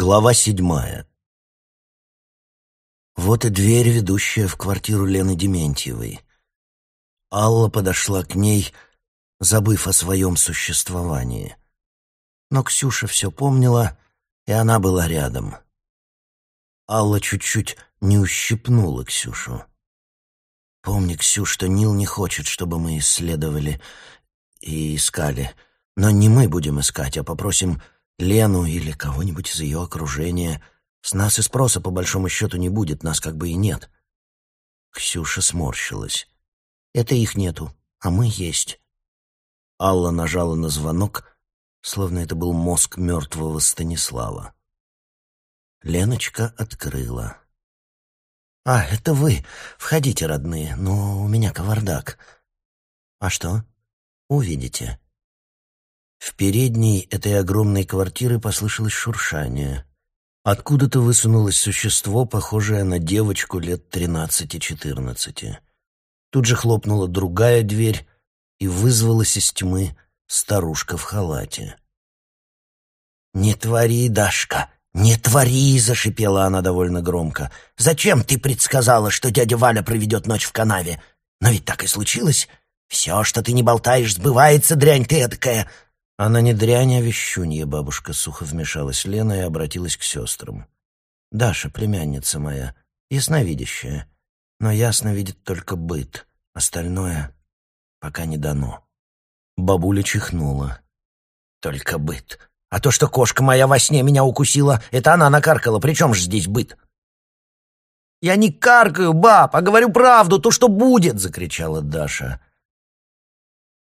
Глава седьмая. Вот и дверь, ведущая в квартиру Лены Дементьевой. Алла подошла к ней, забыв о своем существовании. Но Ксюша все помнила, и она была рядом. Алла чуть-чуть не ущипнула Ксюшу. «Помни, Ксюш, что Нил не хочет, чтобы мы исследовали и искали. Но не мы будем искать, а попросим Лену или кого-нибудь из ее окружения. С нас и спроса, по большому счету, не будет, нас как бы и нет. Ксюша сморщилась. Это их нету, а мы есть. Алла нажала на звонок, словно это был мозг мертвого Станислава. Леночка открыла. «А, это вы. Входите, родные, но у меня кавардак». «А что?» «Увидите». В передней этой огромной квартиры послышалось шуршание. Откуда-то высунулось существо, похожее на девочку лет тринадцати-четырнадцати. Тут же хлопнула другая дверь, и вызвалась из тьмы старушка в халате. «Не твори, Дашка, не твори!» — зашипела она довольно громко. «Зачем ты предсказала, что дядя Валя проведет ночь в канаве? Но ведь так и случилось. Все, что ты не болтаешь, сбывается, дрянь ты эдакая. Она не дрянь, а вещунья, бабушка сухо вмешалась Лена и обратилась к сестрам. Даша, племянница моя, ясновидящая, но ясно видит только быт, остальное пока не дано. Бабуля чихнула. Только быт. А то, что кошка моя во сне меня укусила, это она накаркала. При чем же здесь быт? «Я не каркаю, баб, а говорю правду, то, что будет!» — закричала Даша.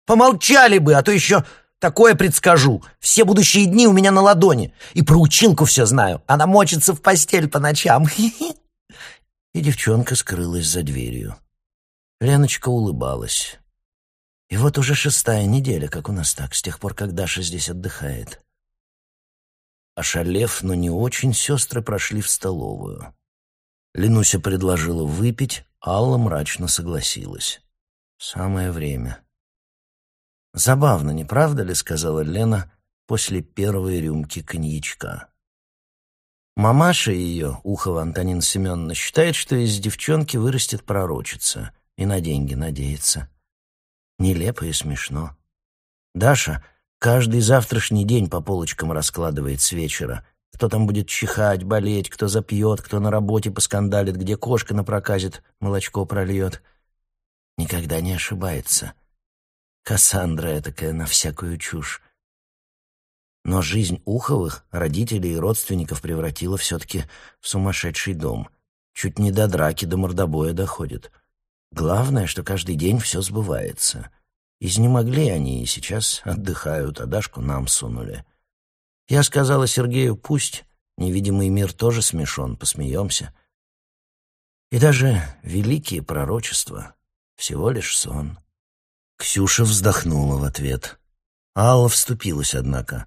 «Помолчали бы, а то еще Такое предскажу. Все будущие дни у меня на ладони. И про училку все знаю. Она мочится в постель по ночам. И девчонка скрылась за дверью. Леночка улыбалась. И вот уже шестая неделя, как у нас так, с тех пор, как Даша здесь отдыхает. Ошалев, но не очень, сестры прошли в столовую. Ленуся предложила выпить, Алла мрачно согласилась. Самое время. «Забавно, не правда ли?» — сказала Лена после первой рюмки коньячка. Мамаша ее, Ухова Антонина Семеновна, считает, что из девчонки вырастет пророчица и на деньги надеется. Нелепо и смешно. Даша каждый завтрашний день по полочкам раскладывает с вечера. Кто там будет чихать, болеть, кто запьет, кто на работе поскандалит, где кошка напроказит, молочко прольет. Никогда не ошибается. Кассандра такая на всякую чушь. Но жизнь Уховых, родителей и родственников превратила все-таки в сумасшедший дом. Чуть не до драки, до мордобоя доходит. Главное, что каждый день все сбывается. Изнемогли они и сейчас отдыхают, а Дашку нам сунули. Я сказала Сергею, пусть, невидимый мир тоже смешон, посмеемся. И даже великие пророчества — всего лишь сон. Ксюша вздохнула в ответ. Алла вступилась, однако.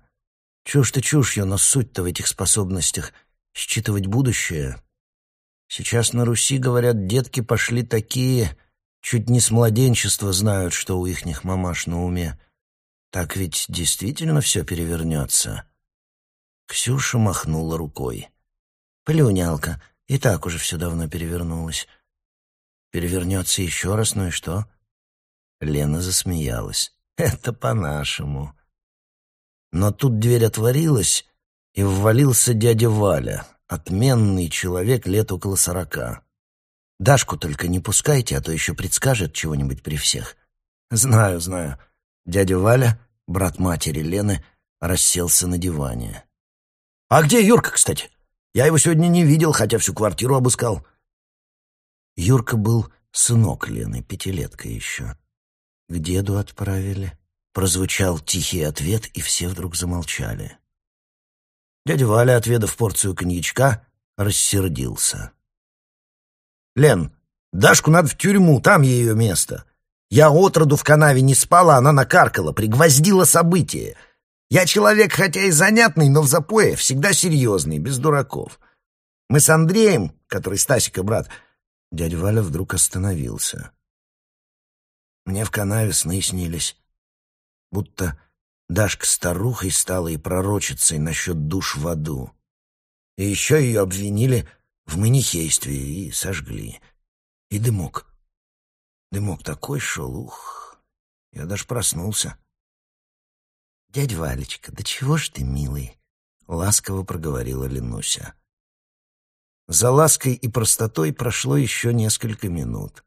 Чушь-то чушью, но суть-то в этих способностях считывать будущее. Сейчас на Руси, говорят, детки пошли такие, чуть не с младенчества знают, что у ихних мамаш на уме. Так ведь действительно все перевернется. Ксюша махнула рукой. Плюнялка, и так уже все давно перевернулось. Перевернется еще раз, ну и что? Лена засмеялась. «Это по-нашему». Но тут дверь отворилась, и ввалился дядя Валя, отменный человек лет около сорока. «Дашку только не пускайте, а то еще предскажет чего-нибудь при всех». «Знаю, знаю». Дядя Валя, брат матери Лены, расселся на диване. «А где Юрка, кстати? Я его сегодня не видел, хотя всю квартиру обыскал». Юрка был сынок Лены, пятилетка еще. «К деду отправили?» Прозвучал тихий ответ, и все вдруг замолчали. Дядя Валя, отведав порцию коньячка, рассердился. «Лен, Дашку надо в тюрьму, там ее место. Я отроду в канаве не спала, она накаркала, пригвоздила события. Я человек, хотя и занятный, но в запое всегда серьезный, без дураков. Мы с Андреем, который Стасика брат...» Дядя Валя вдруг остановился. Мне в канаве сны снились. Будто Дашка старухой стала и пророчицей насчет душ в аду. И еще ее обвинили в манихействе и сожгли. И дымок. Дымок такой шел, ух. Я даже проснулся. «Дядь Валечка, да чего ж ты милый?» — ласково проговорила Ленуся. За лаской и простотой прошло еще несколько минут.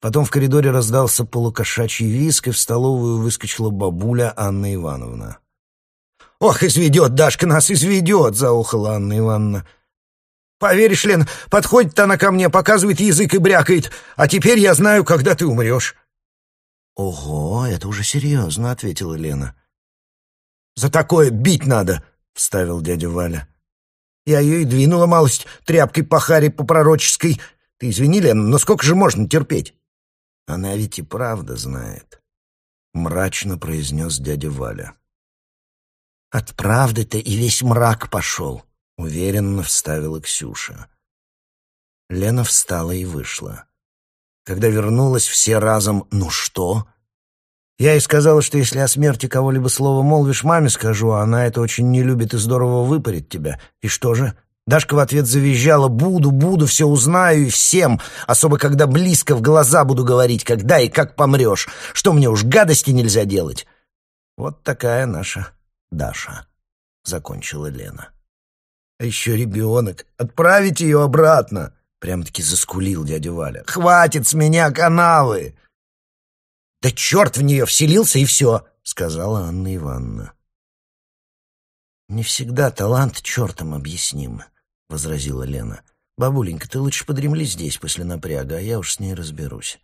Потом в коридоре раздался полукошачий виск, и в столовую выскочила бабуля Анна Ивановна. «Ох, изведет, Дашка нас изведет!» — заухала Анна Ивановна. «Поверишь, Лен, подходит она ко мне, показывает язык и брякает, а теперь я знаю, когда ты умрешь». «Ого, это уже серьезно», — ответила Лена. «За такое бить надо», — вставил дядя Валя. «Я ее и двинула малость тряпкой по харе по пророческой. Ты извини, Лена, но сколько же можно терпеть?» «Она ведь и правда знает», — мрачно произнес дядя Валя. «От правды-то и весь мрак пошел», — уверенно вставила Ксюша. Лена встала и вышла. Когда вернулась, все разом «Ну что?» Я ей сказала, что если о смерти кого-либо слово молвишь, маме скажу, а она это очень не любит и здорово выпарит тебя. И что же? Дашка в ответ завизжала «Буду, буду, все узнаю и всем, особо когда близко в глаза буду говорить, когда и как помрешь. Что мне уж гадости нельзя делать?» Вот такая наша Даша, — закончила Лена. «А еще ребенок. Отправить ее обратно!» Прям-таки заскулил дядя Валя. «Хватит с меня канавы!» «Да черт в нее вселился, и все!» — сказала Анна Ивановна. «Не всегда талант чертом объясним», — возразила Лена. «Бабуленька, ты лучше подремли здесь после напряга, а я уж с ней разберусь».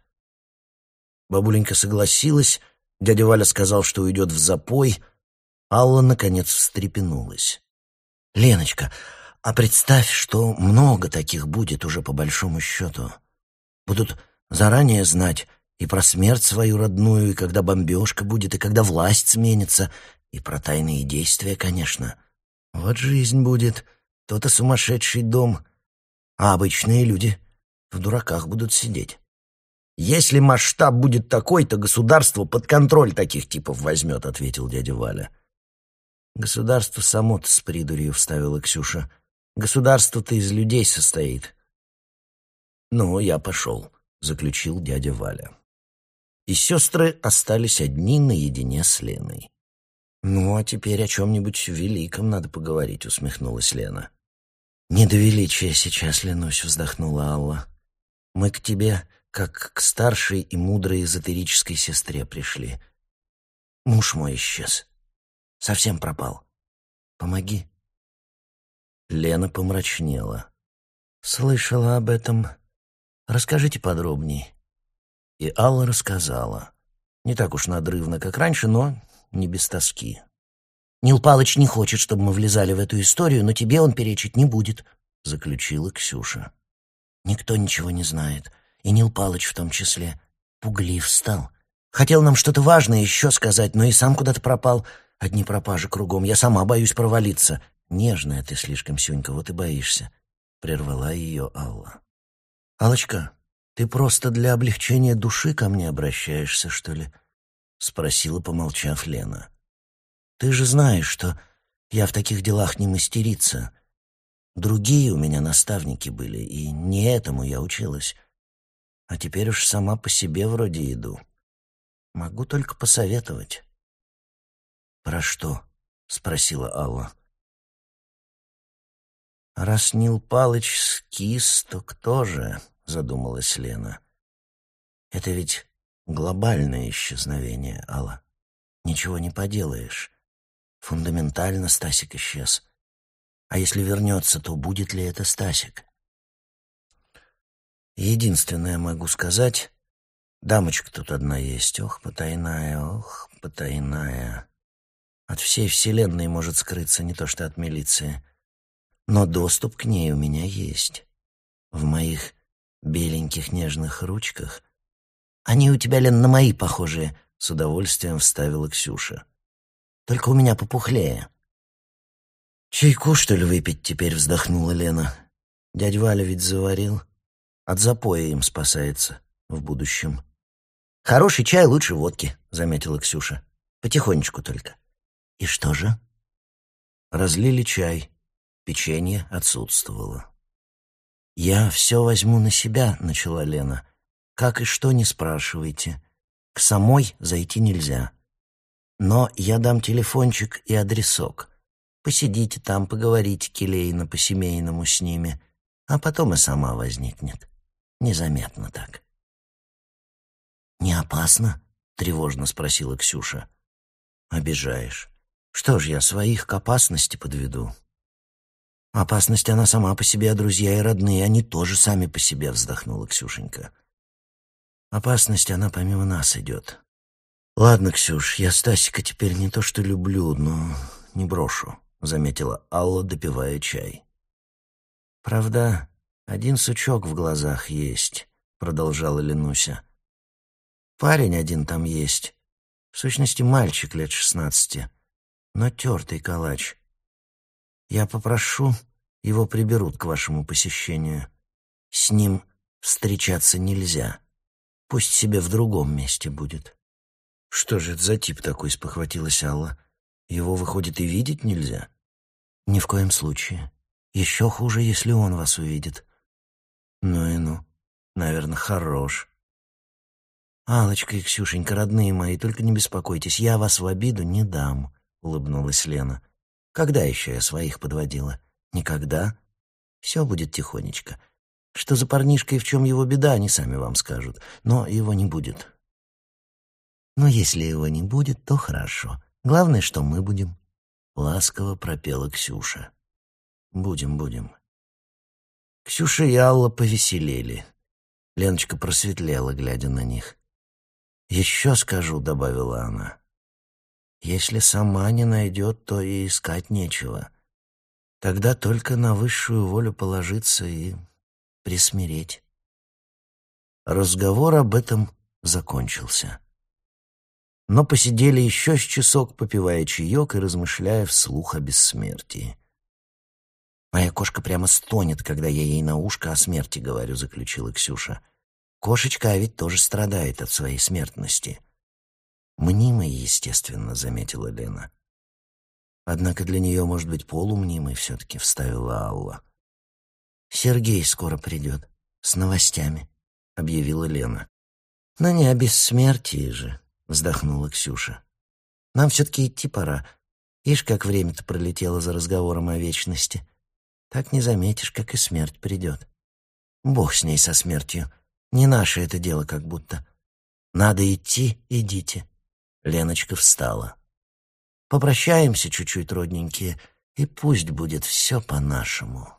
Бабуленька согласилась, дядя Валя сказал, что уйдет в запой — Алла, наконец, встрепенулась. «Леночка, а представь, что много таких будет уже по большому счету. Будут заранее знать и про смерть свою родную, и когда бомбежка будет, и когда власть сменится, и про тайные действия, конечно. Вот жизнь будет, то-то сумасшедший дом, а обычные люди в дураках будут сидеть. Если масштаб будет такой, то государство под контроль таких типов возьмет», — ответил дядя Валя. «Государство само-то с придурью», — вставила Ксюша. «Государство-то из людей состоит». «Ну, я пошел», — заключил дядя Валя. И сестры остались одни наедине с Леной. «Ну, а теперь о чем-нибудь великом надо поговорить», — усмехнулась Лена. «Не до величия сейчас, Ленусь», — вздохнула Алла. «Мы к тебе, как к старшей и мудрой эзотерической сестре пришли. Муж мой исчез. Совсем пропал. Помоги. Лена помрачнела. Слышала об этом. Расскажите подробней. И Алла рассказала. Не так уж надрывно, как раньше, но не без тоски. Нил Палыч не хочет, чтобы мы влезали в эту историю, но тебе он перечить не будет, заключила Ксюша. Никто ничего не знает, и Нил Палыч в том числе. Пуглив стал. Хотел нам что-то важное еще сказать, но и сам куда-то пропал. Одни пропажи кругом. Я сама боюсь провалиться. Нежная ты слишком, Сюнька, вот и боишься. Прервала ее Алла. Алочка, ты просто для облегчения души ко мне обращаешься, что ли? Спросила, помолчав Лена. Ты же знаешь, что я в таких делах не мастерица. Другие у меня наставники были, и не этому я училась. А теперь уж сама по себе вроде иду. Могу только посоветовать. «Про что?» — спросила Алла. «Раз Нил Палыч скис, то кто же?» — задумалась Лена. «Это ведь глобальное исчезновение, Алла. Ничего не поделаешь. Фундаментально Стасик исчез. А если вернется, то будет ли это Стасик?» «Единственное могу сказать...» Дамочка тут одна есть, ох, потайная, ох, потайная. От всей вселенной может скрыться не то что от милиции. Но доступ к ней у меня есть. В моих беленьких нежных ручках. Они у тебя, Лен, на мои похожие, — с удовольствием вставила Ксюша. Только у меня попухлее. «Чайку, что ли, выпить теперь?» — вздохнула Лена. «Дядь Валя ведь заварил. От запоя им спасается в будущем». «Хороший чай лучше водки», — заметила Ксюша. «Потихонечку только». «И что же?» Разлили чай. Печенье отсутствовало. «Я все возьму на себя», — начала Лена. «Как и что, не спрашивайте. К самой зайти нельзя. Но я дам телефончик и адресок. Посидите там, поговорите келейно по-семейному с ними, а потом и сама возникнет. Незаметно так». «Не опасно?» — тревожно спросила Ксюша. «Обижаешь. Что ж, я своих к опасности подведу». «Опасность она сама по себе, а друзья и родные, они тоже сами по себе», — вздохнула Ксюшенька. «Опасность, она помимо нас идет. Ладно, Ксюш, я Стасика теперь не то что люблю, но не брошу», — заметила Алла, допивая чай. «Правда, один сучок в глазах есть», — продолжала Ленуся. Парень один там есть. В сущности, мальчик лет шестнадцати, но тертый калач. Я попрошу, его приберут к вашему посещению. С ним встречаться нельзя. Пусть себе в другом месте будет. Что же это за тип такой, спохватилась Алла. Его, выходит, и видеть нельзя? Ни в коем случае. Еще хуже, если он вас увидит. Ну и ну. Наверное, хорош. «Аллочка и Ксюшенька, родные мои, только не беспокойтесь, я вас в обиду не дам», — улыбнулась Лена. «Когда еще я своих подводила? Никогда. Все будет тихонечко. Что за парнишка и в чем его беда, они сами вам скажут, но его не будет». «Но если его не будет, то хорошо. Главное, что мы будем», — ласково пропела Ксюша. «Будем, будем». Ксюша и Алла повеселели. Леночка просветлела, глядя на них. «Еще скажу», — добавила она. «Если сама не найдет, то и искать нечего. Тогда только на высшую волю положиться и присмиреть». Разговор об этом закончился. Но посидели еще с часок, попивая чаек и размышляя вслух о бессмертии. «Моя кошка прямо стонет, когда я ей на ушко о смерти говорю», — заключила Ксюша. Кошечка а ведь тоже страдает от своей смертности. Мнимой, естественно, заметила Лена. Однако для нее может быть полумнимой все-таки, вставила Алла. Сергей скоро придет, с новостями, объявила Лена. Но не о бессмертии же, вздохнула Ксюша. Нам все-таки идти пора. Ишь, как время-то пролетело за разговором о вечности. Так не заметишь, как и смерть придет. Бог с ней со смертью. Не наше это дело как будто. Надо идти, идите. Леночка встала. Попрощаемся чуть-чуть, родненькие, и пусть будет все по-нашему.